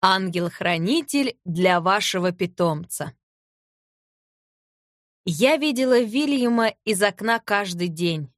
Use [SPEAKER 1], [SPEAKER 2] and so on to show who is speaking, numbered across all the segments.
[SPEAKER 1] Ангел-хранитель для вашего питомца. Я видела Вильяма из окна каждый день.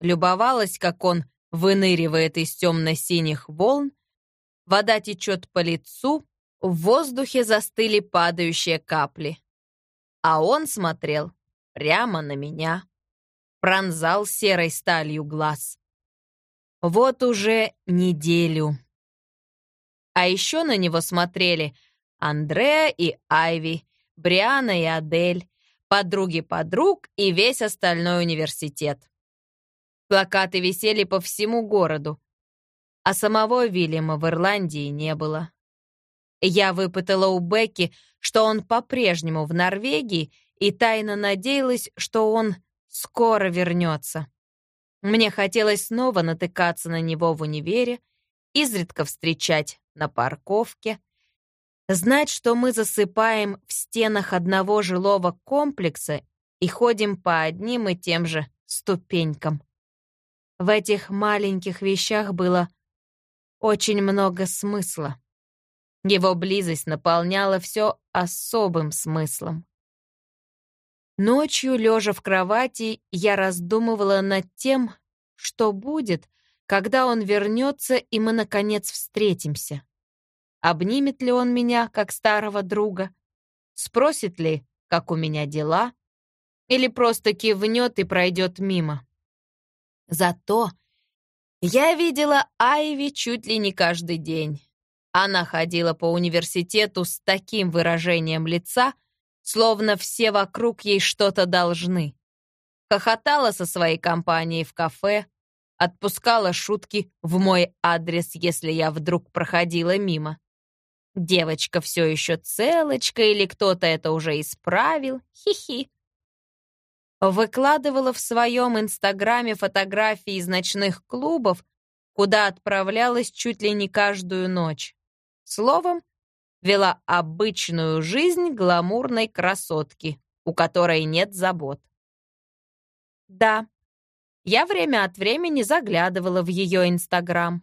[SPEAKER 1] Любовалась, как он выныривает из темно-синих волн, вода течет по лицу, в воздухе застыли падающие капли. А он смотрел прямо на меня, пронзал серой сталью глаз. Вот уже неделю. А еще на него смотрели Андреа и Айви, Бриана и Адель, подруги подруг и весь остальной университет. Плакаты висели по всему городу, а самого Вильяма в Ирландии не было. Я выпытала у Бекки, что он по-прежнему в Норвегии, и тайно надеялась, что он скоро вернется. Мне хотелось снова натыкаться на него в универе, изредка встречать на парковке, знать, что мы засыпаем в стенах одного жилого комплекса и ходим по одним и тем же ступенькам. В этих маленьких вещах было очень много смысла. Его близость наполняла все особым смыслом. Ночью, лежа в кровати, я раздумывала над тем, что будет, когда он вернется, и мы, наконец, встретимся. Обнимет ли он меня, как старого друга? Спросит ли, как у меня дела? Или просто кивнет и пройдет мимо? Зато я видела Айви чуть ли не каждый день. Она ходила по университету с таким выражением лица, словно все вокруг ей что-то должны. Хохотала со своей компанией в кафе, отпускала шутки в мой адрес, если я вдруг проходила мимо. Девочка все еще целочка или кто-то это уже исправил. Хи-хи. Выкладывала в своем инстаграме фотографии из ночных клубов, куда отправлялась чуть ли не каждую ночь. Словом, вела обычную жизнь гламурной красотки, у которой нет забот. Да, я время от времени заглядывала в ее Инстаграм.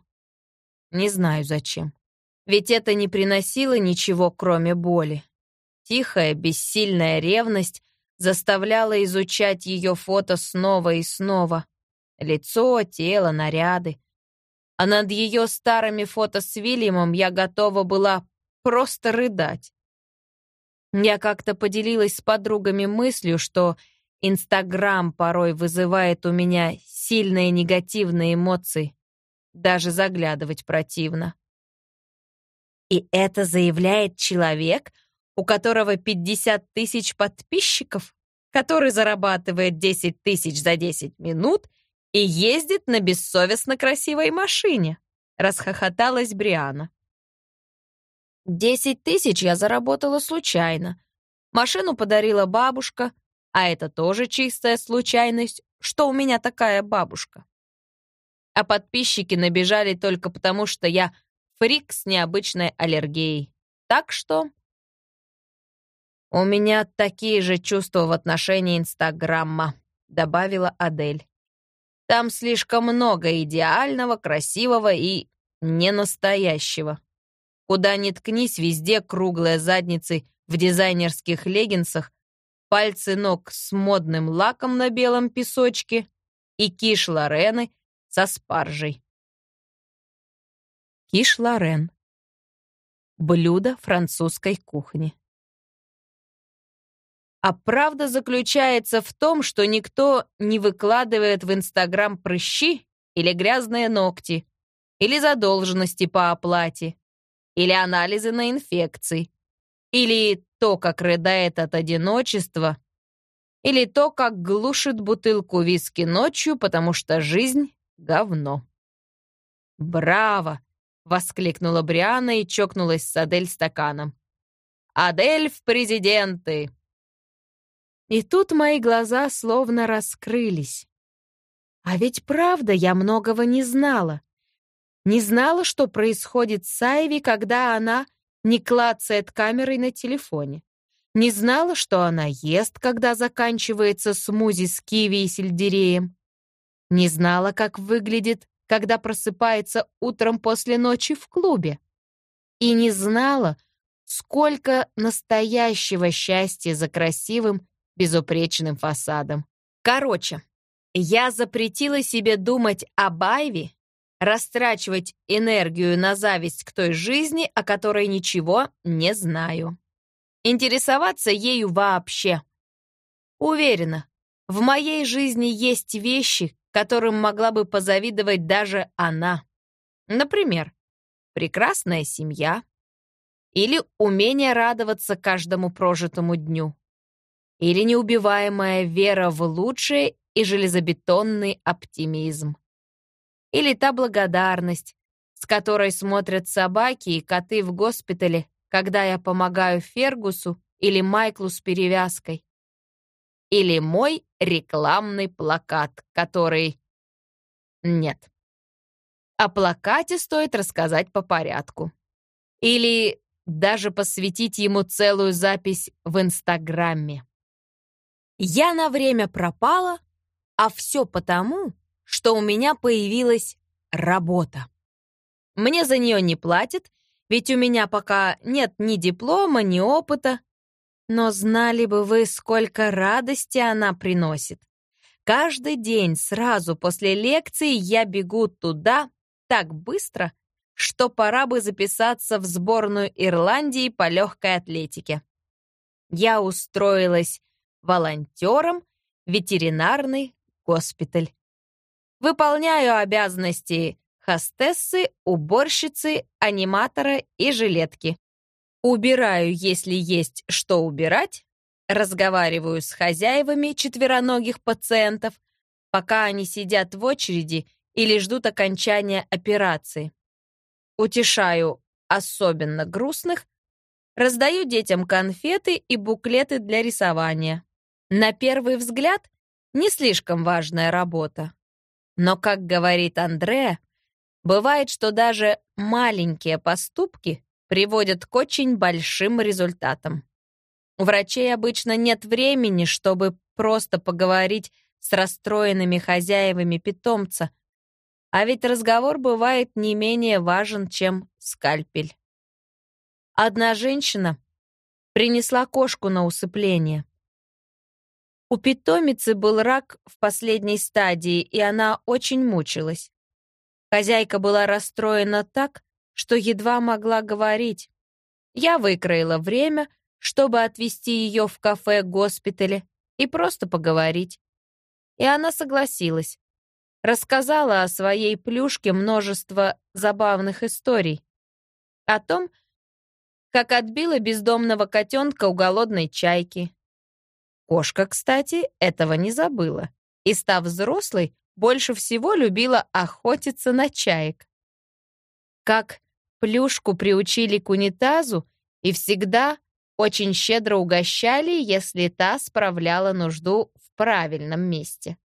[SPEAKER 1] Не знаю зачем. Ведь это не приносило ничего, кроме боли. Тихая, бессильная ревность заставляла изучать ее фото снова и снова. Лицо, тело, наряды. А над ее старыми фото с Вильямом я готова была просто рыдать. Я как-то поделилась с подругами мыслью, что Инстаграм порой вызывает у меня сильные негативные эмоции. Даже заглядывать противно. И это заявляет человек, у которого 50 тысяч подписчиков, который зарабатывает 10 тысяч за 10 минут и ездит на бессовестно красивой машине, расхохоталась Бриана. «Десять тысяч я заработала случайно. Машину подарила бабушка, а это тоже чистая случайность, что у меня такая бабушка. А подписчики набежали только потому, что я фрик с необычной аллергией. Так что... «У меня такие же чувства в отношении Инстаграма», — добавила Адель. «Там слишком много идеального, красивого и ненастоящего. Куда ни ткнись, везде круглые задницы в дизайнерских леггинсах пальцы ног с модным лаком на белом песочке и киш Лорены со спаржей. Киш Лорен. Блюдо французской кухни. А правда заключается в том, что никто не выкладывает в Инстаграм прыщи или грязные ногти, или задолженности по оплате, или анализы на инфекции, или то, как рыдает от одиночества, или то, как глушит бутылку виски ночью, потому что жизнь — говно. «Браво!» — воскликнула Бриана и чокнулась с Адель стаканом. «Адель в президенты!» И тут мои глаза словно раскрылись. А ведь правда, я многого не знала. Не знала, что происходит с Айви, когда она не клацает камерой на телефоне. Не знала, что она ест, когда заканчивается смузи с киви и сельдереем. Не знала, как выглядит, когда просыпается утром после ночи в клубе. и не знала, сколько настоящего счастья за красивым, безупречным фасадом. Короче, я запретила себе думать о Байве, растрачивать энергию на зависть к той жизни, о которой ничего не знаю. Интересоваться ею вообще. Уверена, в моей жизни есть вещи, которым могла бы позавидовать даже она. Например, прекрасная семья или умение радоваться каждому прожитому дню или неубиваемая вера в лучшее и железобетонный оптимизм. Или та благодарность, с которой смотрят собаки и коты в госпитале, когда я помогаю Фергусу или Майклу с перевязкой. Или мой рекламный плакат, который... Нет. О плакате стоит рассказать по порядку. Или даже посвятить ему целую запись в Инстаграме. Я на время пропала, а все потому, что у меня появилась работа. Мне за нее не платят, ведь у меня пока нет ни диплома, ни опыта. Но знали бы вы, сколько радости она приносит. Каждый день сразу после лекции я бегу туда так быстро, что пора бы записаться в сборную Ирландии по легкой атлетике. Я устроилась волонтером в ветеринарный госпиталь. Выполняю обязанности хостессы, уборщицы, аниматора и жилетки. Убираю, если есть что убирать, разговариваю с хозяевами четвероногих пациентов, пока они сидят в очереди или ждут окончания операции. Утешаю особенно грустных, раздаю детям конфеты и буклеты для рисования. На первый взгляд, не слишком важная работа. Но, как говорит Андреа, бывает, что даже маленькие поступки приводят к очень большим результатам. У врачей обычно нет времени, чтобы просто поговорить с расстроенными хозяевами питомца, а ведь разговор бывает не менее важен, чем скальпель. Одна женщина принесла кошку на усыпление. У питомицы был рак в последней стадии, и она очень мучилась. Хозяйка была расстроена так, что едва могла говорить. Я выкроила время, чтобы отвезти ее в кафе госпитале и просто поговорить. И она согласилась. Рассказала о своей плюшке множество забавных историй. О том, как отбила бездомного котенка у голодной чайки, Кошка, кстати, этого не забыла. И, став взрослой, больше всего любила охотиться на чаек. Как плюшку приучили к унитазу и всегда очень щедро угощали, если та справляла нужду в правильном месте.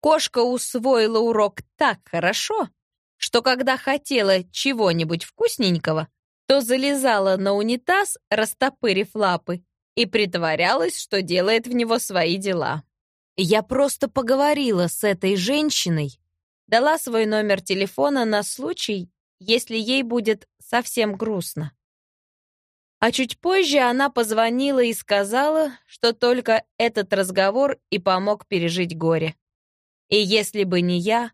[SPEAKER 1] Кошка усвоила урок так хорошо, что когда хотела чего-нибудь вкусненького, то залезала на унитаз, растопырив лапы, и притворялась, что делает в него свои дела. Я просто поговорила с этой женщиной, дала свой номер телефона на случай, если ей будет совсем грустно. А чуть позже она позвонила и сказала, что только этот разговор и помог пережить горе. И если бы не я,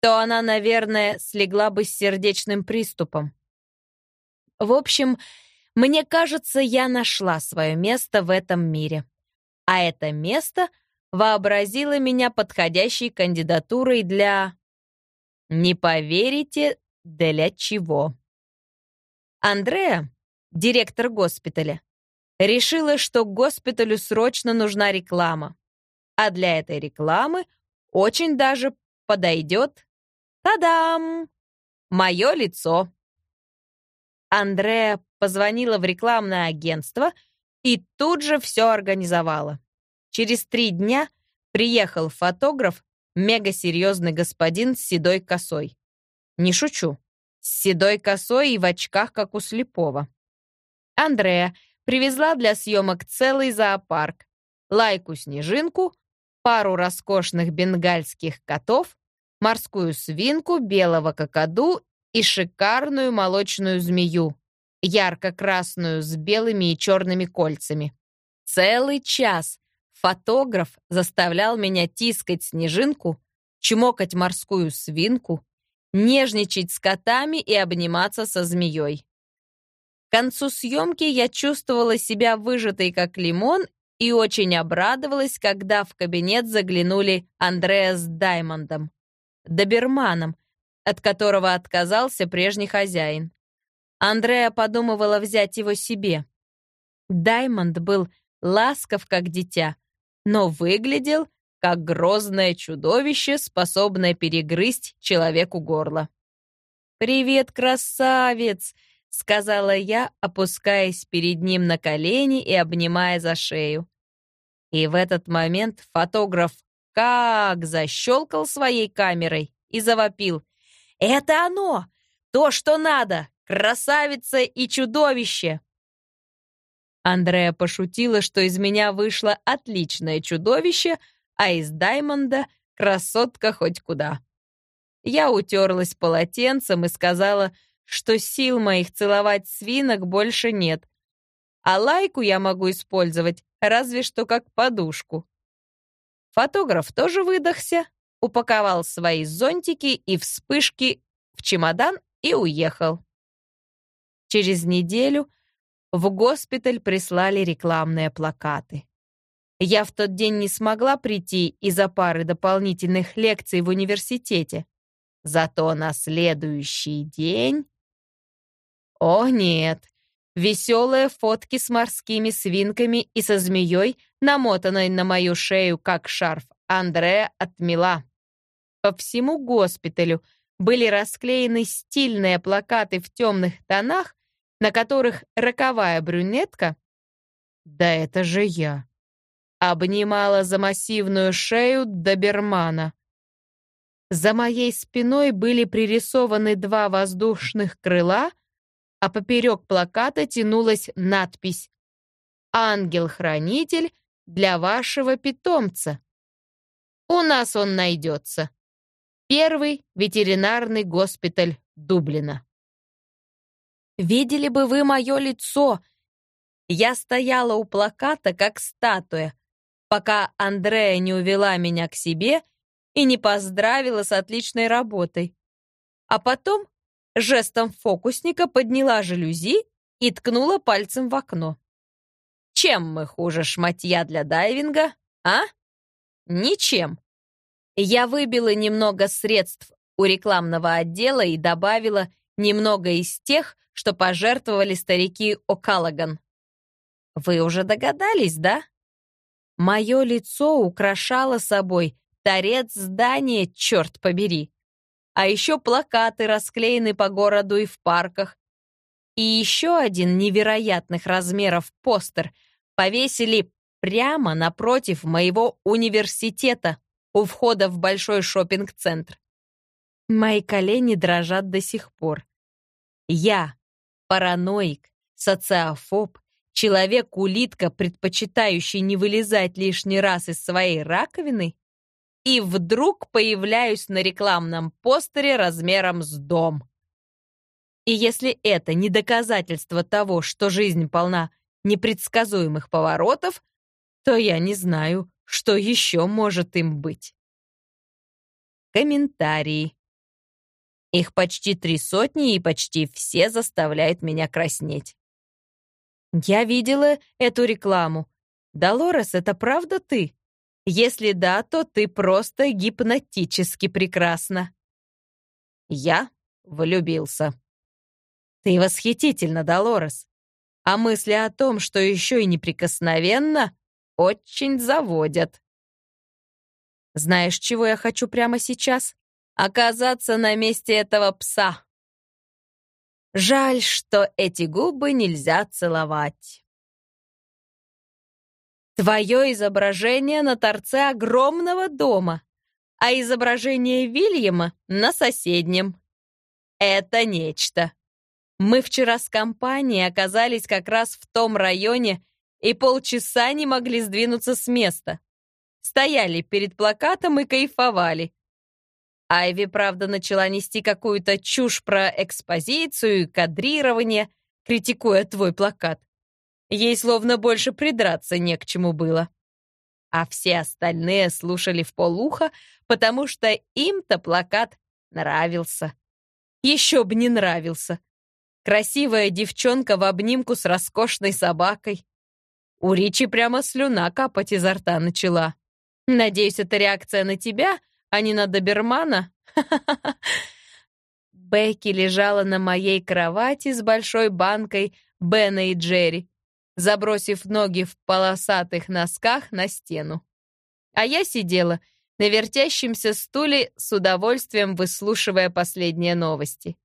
[SPEAKER 1] то она, наверное, слегла бы с сердечным приступом. В общем, мне кажется, я нашла свое место в этом мире. А это место вообразило меня подходящей кандидатурой для... Не поверите, для чего. Андреа, директор госпиталя, решила, что госпиталю срочно нужна реклама. А для этой рекламы очень даже подойдет... Та-дам! Мое лицо. Андреа позвонила в рекламное агентство и тут же все организовала. Через три дня приехал фотограф, мегасерьезный господин с седой косой. Не шучу. С седой косой и в очках, как у слепого. Андрея привезла для съемок целый зоопарк, лайку-снежинку, пару роскошных бенгальских котов, морскую свинку, белого кокоду и шикарную молочную змею, ярко-красную с белыми и черными кольцами. Целый час фотограф заставлял меня тискать снежинку, чмокать морскую свинку, нежничать с котами и обниматься со змеей. К концу съемки я чувствовала себя выжатой как лимон и очень обрадовалась, когда в кабинет заглянули Андреа с Даймондом, доберманом, от которого отказался прежний хозяин. Андреа подумывала взять его себе. Даймонд был ласков как дитя, но выглядел как грозное чудовище, способное перегрызть человеку горло. «Привет, красавец!» — сказала я, опускаясь перед ним на колени и обнимая за шею. И в этот момент фотограф как защелкал своей камерой и завопил. «Это оно! То, что надо! Красавица и чудовище!» Андрея пошутила, что из меня вышло отличное чудовище, а из Даймонда — красотка хоть куда. Я утерлась полотенцем и сказала, что сил моих целовать свинок больше нет, а лайку я могу использовать разве что как подушку. Фотограф тоже выдохся, упаковал свои зонтики и вспышки в чемодан и уехал. Через неделю в госпиталь прислали рекламные плакаты. Я в тот день не смогла прийти из-за пары дополнительных лекций в университете. Зато на следующий день о нет, веселые фотки с морскими свинками и со змеей, намотанной на мою шею, как шарф, Андреа отмела. По всему госпиталю были расклеены стильные плакаты в темных тонах, на которых роковая брюнетка, да это же я, обнимала за массивную шею добермана. За моей спиной были пририсованы два воздушных крыла — а поперек плаката тянулась надпись «Ангел-хранитель для вашего питомца». У нас он найдется. Первый ветеринарный госпиталь Дублина. Видели бы вы мое лицо. Я стояла у плаката, как статуя, пока Андрея не увела меня к себе и не поздравила с отличной работой. А потом жестом фокусника подняла жалюзи и ткнула пальцем в окно. «Чем мы хуже шматья для дайвинга, а? Ничем». Я выбила немного средств у рекламного отдела и добавила немного из тех, что пожертвовали старики О'Каллаган. Вы уже догадались, да? Мое лицо украшало собой торец здания, черт побери а еще плакаты расклеены по городу и в парках. И еще один невероятных размеров постер повесили прямо напротив моего университета у входа в большой шопинг-центр. Мои колени дрожат до сих пор. Я, параноик, социофоб, человек-улитка, предпочитающий не вылезать лишний раз из своей раковины, и вдруг появляюсь на рекламном постере размером с дом. И если это не доказательство того, что жизнь полна непредсказуемых поворотов, то я не знаю, что еще может им быть. Комментарии. Их почти три сотни, и почти все заставляют меня краснеть. Я видела эту рекламу. Долорес, это правда ты? Если да, то ты просто гипнотически прекрасна. Я влюбился. Ты восхитительна, Долорес. А мысли о том, что еще и неприкосновенно, очень заводят. Знаешь, чего я хочу прямо сейчас? Оказаться на месте этого пса. Жаль, что эти губы нельзя целовать. Твое изображение на торце огромного дома, а изображение Вильяма на соседнем. Это нечто. Мы вчера с компанией оказались как раз в том районе и полчаса не могли сдвинуться с места. Стояли перед плакатом и кайфовали. Айви, правда, начала нести какую-то чушь про экспозицию и кадрирование, критикуя твой плакат. Ей словно больше придраться не к чему было. А все остальные слушали в полуха, потому что им-то плакат нравился. Еще бы не нравился. Красивая девчонка в обнимку с роскошной собакой. У Ричи прямо слюна капать изо рта начала. Надеюсь, это реакция на тебя, а не на добермана? Бекки лежала на моей кровати с большой банкой Бена и Джерри, забросив ноги в полосатых носках на стену. А я сидела на вертящемся стуле с удовольствием выслушивая последние новости.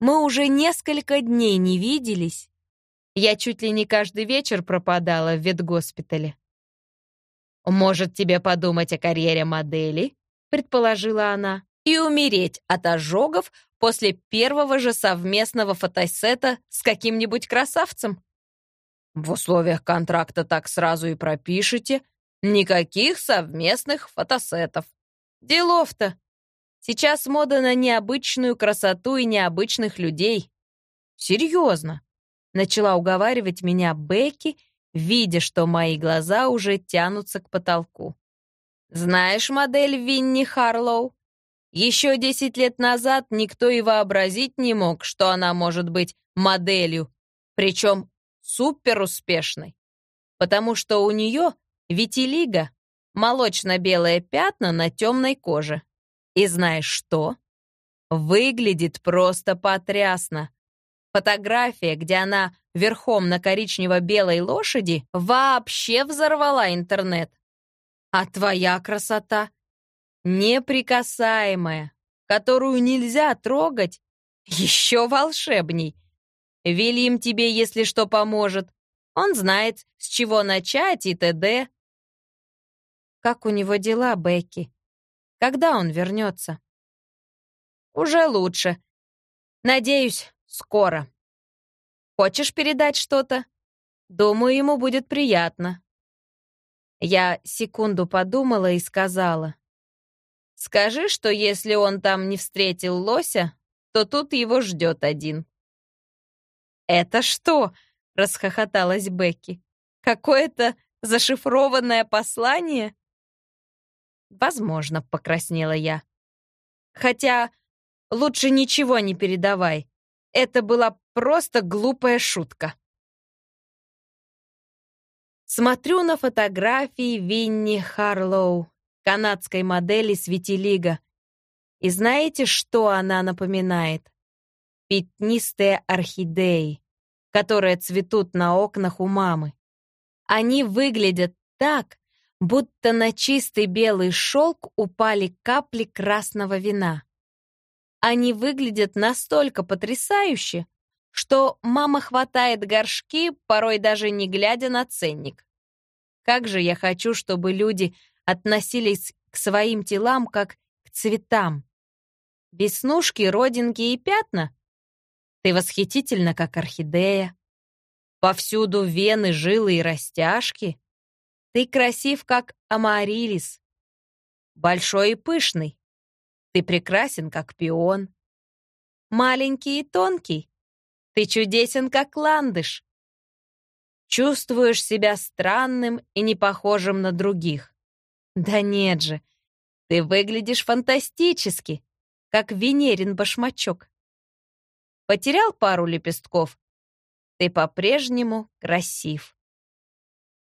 [SPEAKER 1] Мы уже несколько дней не виделись. Я чуть ли не каждый вечер пропадала в ветгоспитале. «Может, тебе подумать о карьере модели?» — предположила она. «И умереть от ожогов после первого же совместного фотосета с каким-нибудь красавцем?» «В условиях контракта так сразу и пропишите. Никаких совместных фотосетов. Делов-то. Сейчас мода на необычную красоту и необычных людей. Серьезно. Начала уговаривать меня Бекки, видя, что мои глаза уже тянутся к потолку. Знаешь модель Винни Харлоу? Еще десять лет назад никто и вообразить не мог, что она может быть моделью, причем суперуспешной, потому что у нее витилиго, молочно-белые пятна на темной коже. И знаешь что? Выглядит просто потрясно. Фотография, где она верхом на коричнево-белой лошади, вообще взорвала интернет. А твоя красота неприкасаемая, которую нельзя трогать, еще волшебней. Вильям тебе, если что, поможет. Он знает, с чего начать и т.д. Как у него дела, Бекки? Когда он вернется? Уже лучше. Надеюсь, скоро. Хочешь передать что-то? Думаю, ему будет приятно. Я секунду подумала и сказала. Скажи, что если он там не встретил лося, то тут его ждет один. «Это что?» — расхохоталась Бекки. «Какое-то зашифрованное послание?» Возможно, покраснела я. Хотя лучше ничего не передавай. Это была просто глупая шутка. Смотрю на фотографии Винни Харлоу, канадской модели Светилига. И знаете, что она напоминает? Пятнистые орхидеи, которые цветут на окнах у мамы. Они выглядят так, будто на чистый белый шелк упали капли красного вина. Они выглядят настолько потрясающе, что мама хватает горшки, порой даже не глядя на ценник. Как же я хочу, чтобы люди относились к своим телам как к цветам. Веснушки, родинки и пятна? Ты восхитительна, как орхидея. Повсюду вены, жилы и растяжки. Ты красив, как амарилис. Большой и пышный. Ты прекрасен, как пион. Маленький и тонкий. Ты чудесен, как ландыш. Чувствуешь себя странным и не похожим на других. Да нет же, ты выглядишь фантастически, как Венерин башмачок. Потерял пару лепестков? Ты по-прежнему красив.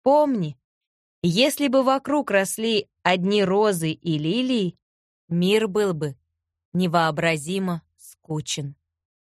[SPEAKER 1] Помни, если бы вокруг росли одни розы и лилии, мир был бы невообразимо скучен.